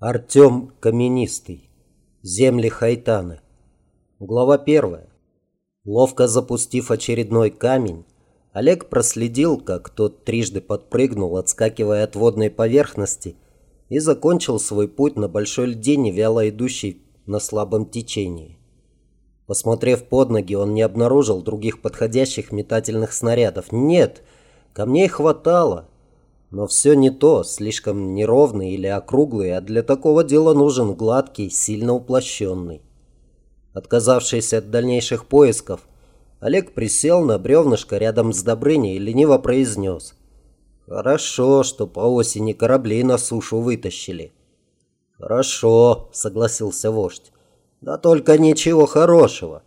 Артем Каменистый. Земли Хайтаны. Глава первая. Ловко запустив очередной камень, Олег проследил, как тот трижды подпрыгнул, отскакивая от водной поверхности, и закончил свой путь на большой льдине, вяло идущей на слабом течении. Посмотрев под ноги, он не обнаружил других подходящих метательных снарядов. Нет, камней хватало, но все не то, слишком неровный или округлый, а для такого дела нужен гладкий, сильно уплощенный. Отказавшись от дальнейших поисков, Олег присел на бревнышко рядом с Добрыней и лениво произнес. «Хорошо, что по осени корабли на сушу вытащили». «Хорошо», — согласился вождь. «Да только ничего хорошего.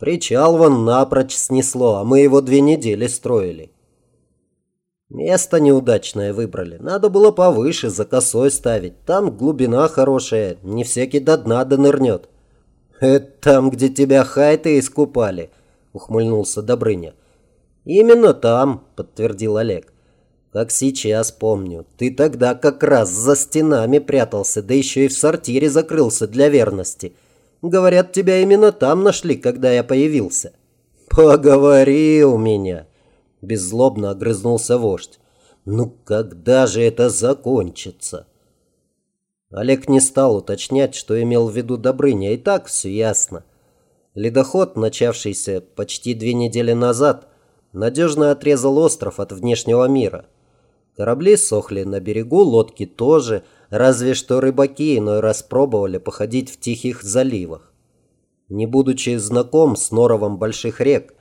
Причал вон напрочь снесло, а мы его две недели строили». «Место неудачное выбрали. Надо было повыше, за косой ставить. Там глубина хорошая, не всякий до дна донырнет». «Это там, где тебя хайты искупали», — ухмыльнулся Добрыня. «Именно там», — подтвердил Олег. «Как сейчас помню. Ты тогда как раз за стенами прятался, да еще и в сортире закрылся для верности. Говорят, тебя именно там нашли, когда я появился». «Поговори у меня», — беззлобно огрызнулся вождь. «Ну когда же это закончится?» Олег не стал уточнять, что имел в виду Добрыня, и так все ясно. Ледоход, начавшийся почти две недели назад, надежно отрезал остров от внешнего мира. Корабли сохли на берегу, лодки тоже, разве что рыбаки иной раз пробовали походить в тихих заливах. Не будучи знаком с норовом больших рек,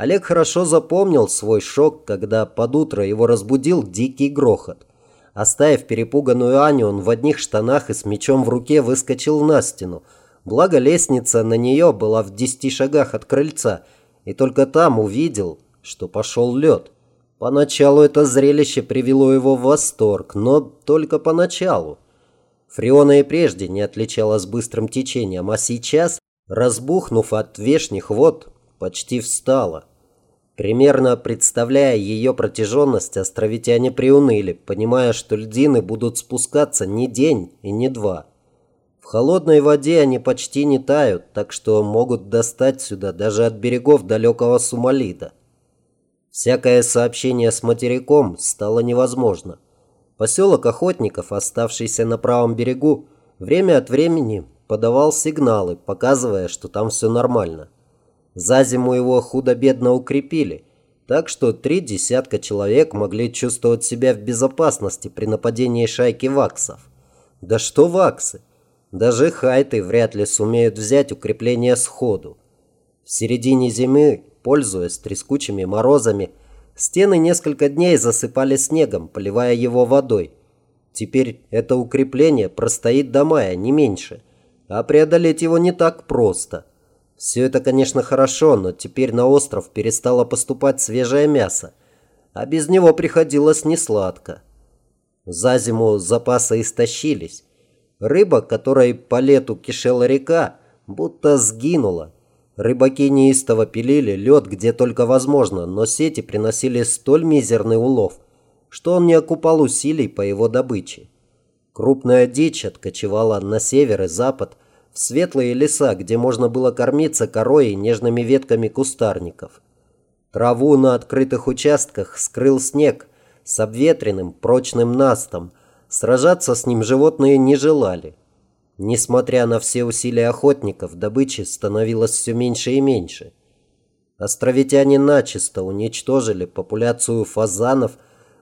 Олег хорошо запомнил свой шок, когда под утро его разбудил дикий грохот. Оставив перепуганную Аню, он в одних штанах и с мечом в руке выскочил на стену. Благо лестница на нее была в десяти шагах от крыльца, и только там увидел, что пошел лед. Поначалу это зрелище привело его в восторг, но только поначалу. Фреона и прежде не отличалась быстрым течением, а сейчас, разбухнув от вешних вод, почти встала. Примерно представляя ее протяженность, островитяне приуныли, понимая, что льдины будут спускаться не день и не два. В холодной воде они почти не тают, так что могут достать сюда даже от берегов далекого Сумалида. Всякое сообщение с материком стало невозможно. Поселок охотников, оставшийся на правом берегу, время от времени подавал сигналы, показывая, что там все нормально. За зиму его худо-бедно укрепили, так что три десятка человек могли чувствовать себя в безопасности при нападении шайки ваксов. Да что ваксы? Даже хайты вряд ли сумеют взять укрепление сходу. В середине зимы, пользуясь трескучими морозами, стены несколько дней засыпали снегом, поливая его водой. Теперь это укрепление простоит до мая, не меньше, а преодолеть его не так просто – все это, конечно, хорошо, но теперь на остров перестало поступать свежее мясо, а без него приходилось несладко. За зиму запасы истощились. Рыба, которой по лету кишела река, будто сгинула. Рыбаки неистово пилили лед где только возможно, но сети приносили столь мизерный улов, что он не окупал усилий по его добыче. Крупная дичь откочевала на север и запад – в светлые леса, где можно было кормиться корой и нежными ветками кустарников. Траву на открытых участках скрыл снег с обветренным прочным настом. Сражаться с ним животные не желали. Несмотря на все усилия охотников, добычи становилось все меньше и меньше. Островитяне начисто уничтожили популяцию фазанов,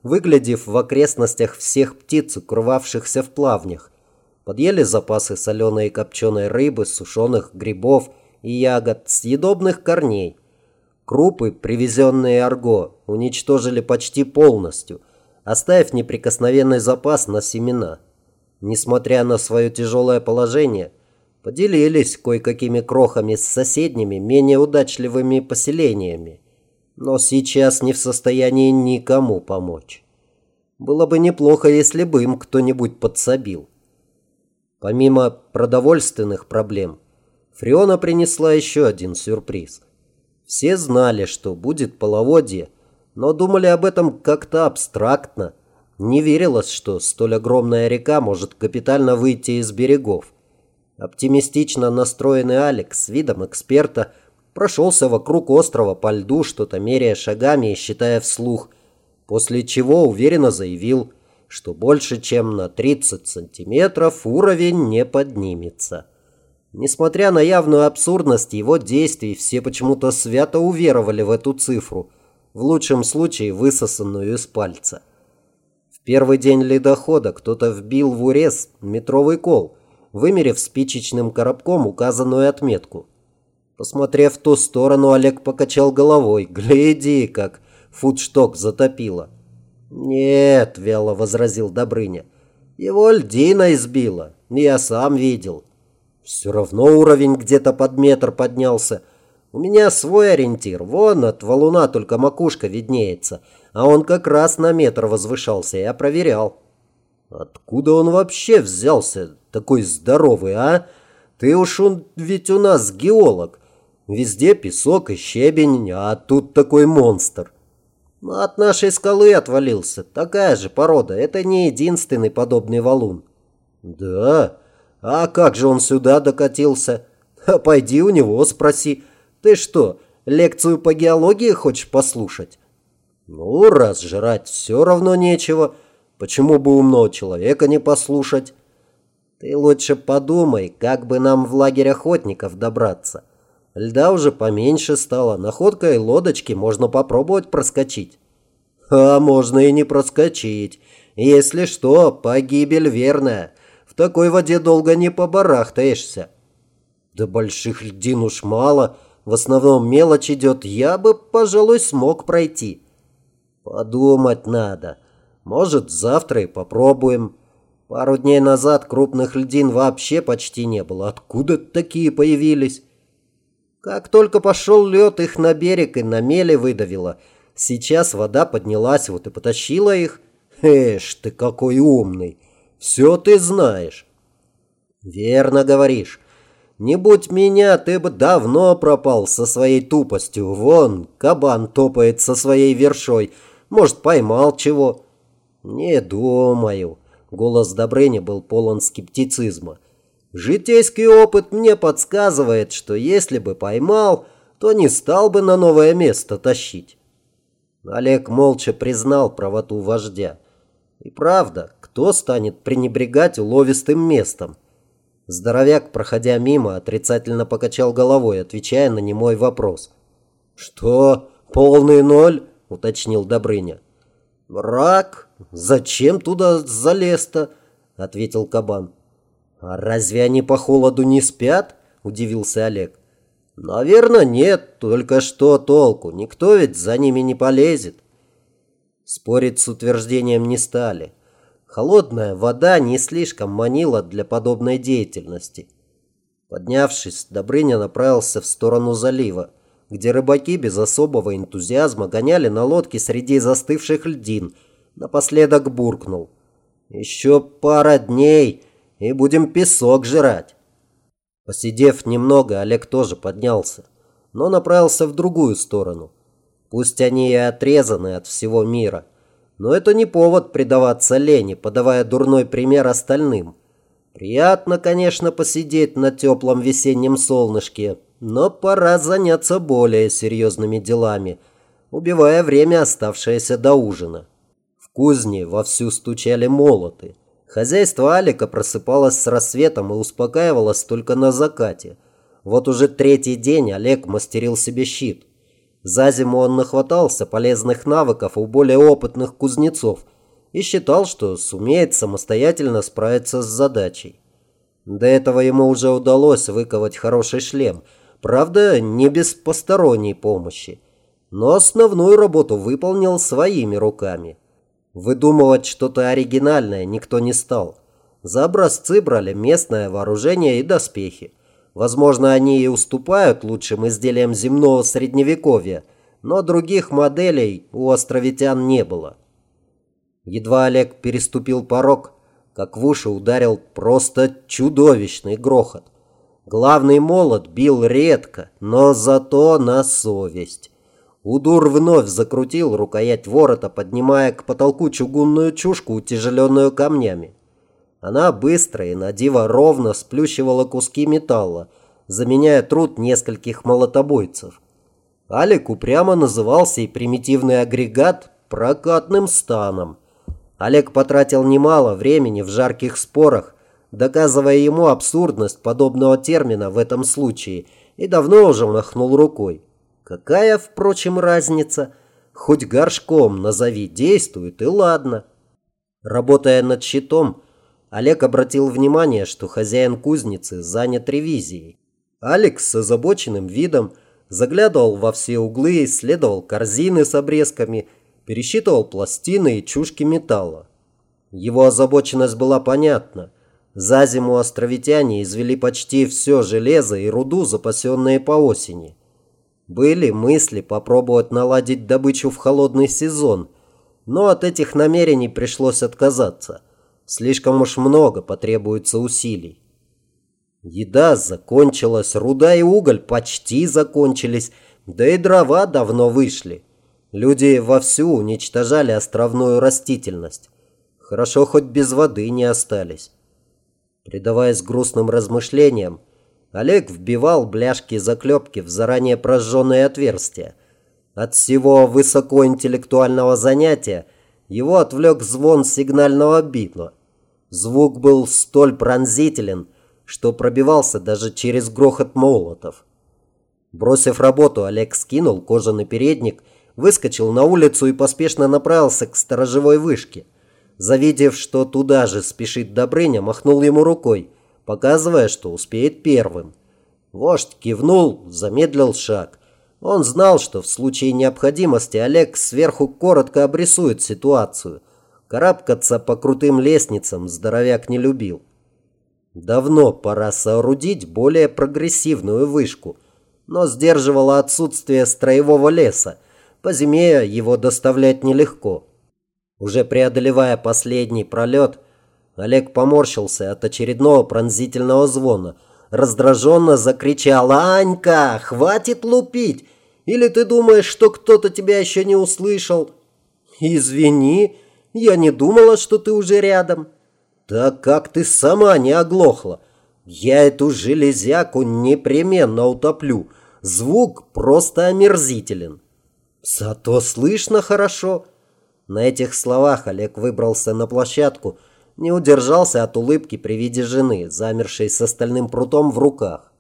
выглядев в окрестностях всех птиц, укрывавшихся в плавнях, Подъели запасы соленой и копченой рыбы, сушеных грибов и ягод, съедобных корней. Крупы, привезенные Арго, уничтожили почти полностью, оставив неприкосновенный запас на семена. Несмотря на свое тяжелое положение, поделились кое-какими крохами с соседними, менее удачливыми поселениями, но сейчас не в состоянии никому помочь. Было бы неплохо, если бы им кто-нибудь подсобил. Помимо продовольственных проблем, Фриона принесла еще один сюрприз. Все знали, что будет половодье, но думали об этом как-то абстрактно. Не верилось, что столь огромная река может капитально выйти из берегов. Оптимистично настроенный Алекс с видом эксперта прошелся вокруг острова по льду, что-то меряя шагами и считая вслух, после чего уверенно заявил, что больше чем на 30 сантиметров уровень не поднимется. Несмотря на явную абсурдность его действий, все почему-то свято уверовали в эту цифру, в лучшем случае высосанную из пальца. В первый день ледохода кто-то вбил в урез метровый кол, вымерив спичечным коробком указанную отметку. Посмотрев в ту сторону, Олег покачал головой. «Гляди, как фудшток затопило!» «Нет», — вяло возразил Добрыня, — «его льдина избила, я сам видел». Все равно уровень где-то под метр поднялся. У меня свой ориентир. Вон от валуна только макушка виднеется. А он как раз на метр возвышался. Я проверял. Откуда он вообще взялся, такой здоровый, а? Ты уж он ведь у нас геолог. Везде песок и щебень, а тут такой монстр. От нашей скалы отвалился. Такая же порода. Это не единственный подобный валун. Да? А как же он сюда докатился? А пойди у него спроси. Ты что, лекцию по геологии хочешь послушать? Ну, раз жрать все равно нечего, почему бы умного человека не послушать? Ты лучше подумай, как бы нам в лагерь охотников добраться. Льда уже поменьше стало, находкой лодочки можно попробовать проскочить. А можно и не проскочить. Если что, погибель верная такой воде долго не побарахтаешься. Да больших льдин уж мало, в основном мелочь идет, я бы, пожалуй, смог пройти. Подумать надо. Может, завтра и попробуем. Пару дней назад крупных льдин вообще почти не было. Откуда такие появились? Как только пошел лед, их на берег и на меле выдавило. Сейчас вода поднялась, вот и потащила их. Эш ты какой умный. Все ты знаешь. Верно говоришь. Не будь меня, ты бы давно пропал со своей тупостью. Вон, кабан топает со своей вершой. Может, поймал чего? Не думаю. Голос Добрыни был полон скептицизма. Житейский опыт мне подсказывает, что если бы поймал, то не стал бы на новое место тащить. Олег молча признал правоту вождя. И правда, кто станет пренебрегать уловистым местом? Здоровяк, проходя мимо, отрицательно покачал головой, отвечая на немой вопрос. «Что, полный ноль?» – уточнил Добрыня. «Рак? Зачем туда залез-то?» – ответил кабан. «А разве они по холоду не спят?» – удивился Олег. «Наверное, нет, только что толку, никто ведь за ними не полезет». Спорить с утверждением не стали. Холодная вода не слишком манила для подобной деятельности. Поднявшись, Добрыня направился в сторону залива, где рыбаки без особого энтузиазма гоняли на лодке среди застывших льдин. Напоследок буркнул. «Еще пара дней, и будем песок жрать». Посидев немного, Олег тоже поднялся, но направился в другую сторону. Пусть они и отрезаны от всего мира, но это не повод предаваться лени, подавая дурной пример остальным. Приятно, конечно, посидеть на теплом весеннем солнышке, но пора заняться более серьезными делами, убивая время, оставшееся до ужина. В кузне вовсю стучали молоты. Хозяйство Алика просыпалось с рассветом и успокаивалось только на закате. Вот уже третий день Олег мастерил себе щит. За зиму он нахватался полезных навыков у более опытных кузнецов и считал, что сумеет самостоятельно справиться с задачей. До этого ему уже удалось выковать хороший шлем, правда, не без посторонней помощи. Но основную работу выполнил своими руками. Выдумывать что-то оригинальное никто не стал. За образцы брали местное вооружение и доспехи. Возможно, они и уступают лучшим изделиям земного средневековья, но других моделей у островитян не было. Едва Олег переступил порог, как в уши ударил просто чудовищный грохот. Главный молот бил редко, но зато на совесть. Удур вновь закрутил рукоять ворота, поднимая к потолку чугунную чушку, утяжеленную камнями. Она быстро и на ровно сплющивала куски металла, заменяя труд нескольких молотобойцев. Алик упрямо назывался и примитивный агрегат прокатным станом. Олег потратил немало времени в жарких спорах, доказывая ему абсурдность подобного термина в этом случае, и давно уже махнул рукой. Какая, впрочем, разница? Хоть горшком назови, действует, и ладно. Работая над щитом, Олег обратил внимание, что хозяин кузницы занят ревизией. Алекс с озабоченным видом заглядывал во все углы, исследовал корзины с обрезками, пересчитывал пластины и чушки металла. Его озабоченность была понятна. За зиму островитяне извели почти все железо и руду, запасенные по осени. Были мысли попробовать наладить добычу в холодный сезон, но от этих намерений пришлось отказаться. Слишком уж много потребуется усилий. Еда закончилась, руда и уголь почти закончились, да и дрова давно вышли. Люди вовсю уничтожали островную растительность. Хорошо, хоть без воды не остались. Предаваясь грустным размышлениям, Олег вбивал бляшки-заклепки в заранее прожженные отверстия. От всего высокоинтеллектуального занятия его отвлек звон сигнального битла. Звук был столь пронзителен, что пробивался даже через грохот молотов. Бросив работу, Олег скинул кожаный передник, выскочил на улицу и поспешно направился к сторожевой вышке. Завидев, что туда же спешит Добрыня, махнул ему рукой – показывая, что успеет первым. Вождь кивнул, замедлил шаг. Он знал, что в случае необходимости Олег сверху коротко обрисует ситуацию. Карабкаться по крутым лестницам здоровяк не любил. Давно пора соорудить более прогрессивную вышку, но сдерживало отсутствие строевого леса. По зиме его доставлять нелегко. Уже преодолевая последний пролет, Олег поморщился от очередного пронзительного звона. Раздраженно закричал «Анька, хватит лупить! Или ты думаешь, что кто-то тебя еще не услышал?» «Извини, я не думала, что ты уже рядом». «Так как ты сама не оглохла? Я эту железяку непременно утоплю. Звук просто омерзителен». «Зато слышно хорошо». На этих словах Олег выбрался на площадку – не удержался от улыбки при виде жены, замершей с остальным прутом в руках.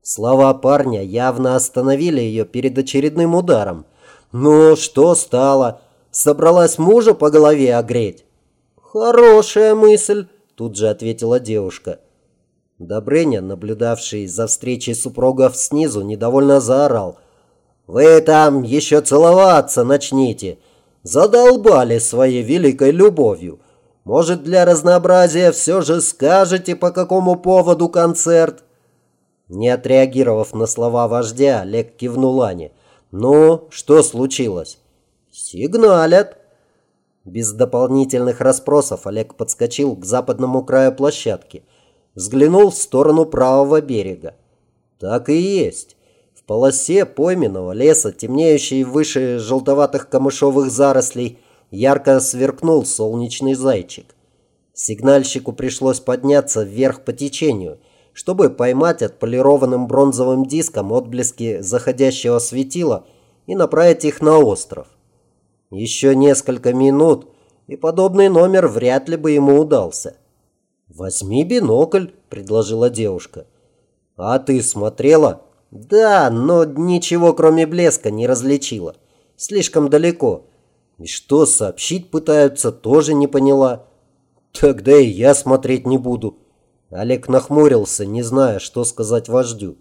Слова парня явно остановили ее перед очередным ударом. «Ну, что стало? Собралась мужа по голове огреть?» «Хорошая мысль», – тут же ответила девушка. Добрыня, наблюдавший за встречей супругов снизу, недовольно заорал. «Вы там еще целоваться начните! Задолбали своей великой любовью!» Может, для разнообразия все же скажете, по какому поводу концерт?» Не отреагировав на слова вождя, Олег кивнул Ане. «Ну, что случилось?» «Сигналят». Без дополнительных расспросов Олег подскочил к западному краю площадки. Взглянул в сторону правого берега. Так и есть. В полосе пойменного леса, темнеющей выше желтоватых камышовых зарослей, ярко сверкнул солнечный зайчик. Сигнальщику пришлось подняться вверх по течению, чтобы поймать отполированным бронзовым диском отблески заходящего светила и направить их на остров. Еще несколько минут, и подобный номер вряд ли бы ему удался. «Возьми бинокль», — предложила девушка. «А ты смотрела?» «Да, но ничего кроме блеска не различила. Слишком далеко. И что сообщить пытаются, тоже не поняла. Тогда и я смотреть не буду. Олег нахмурился, не зная, что сказать вождю.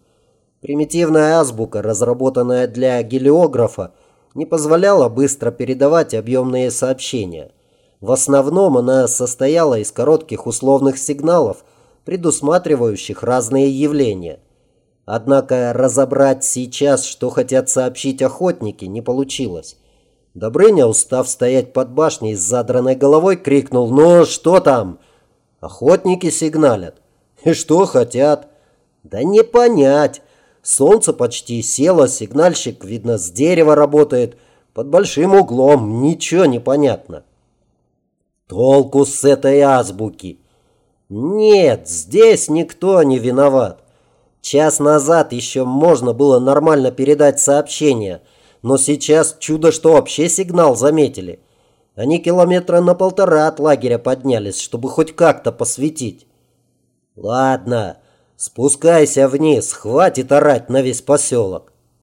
Примитивная азбука, разработанная для гелиографа, не позволяла быстро передавать объемные сообщения. В основном она состояла из коротких условных сигналов, предусматривающих разные явления. Однако разобрать сейчас, что хотят сообщить охотники, не получилось. Добрыня, устав стоять под башней с задранной головой, крикнул «Ну, что там?» Охотники сигналят. И что хотят? Да не понять. Солнце почти село, сигнальщик, видно, с дерева работает. Под большим углом, ничего не понятно. Толку с этой азбуки? Нет, здесь никто не виноват. Час назад еще можно было нормально передать сообщение, но сейчас чудо, что вообще сигнал заметили. Они километра на полтора от лагеря поднялись, чтобы хоть как-то посветить. Ладно, спускайся вниз, хватит орать на весь поселок.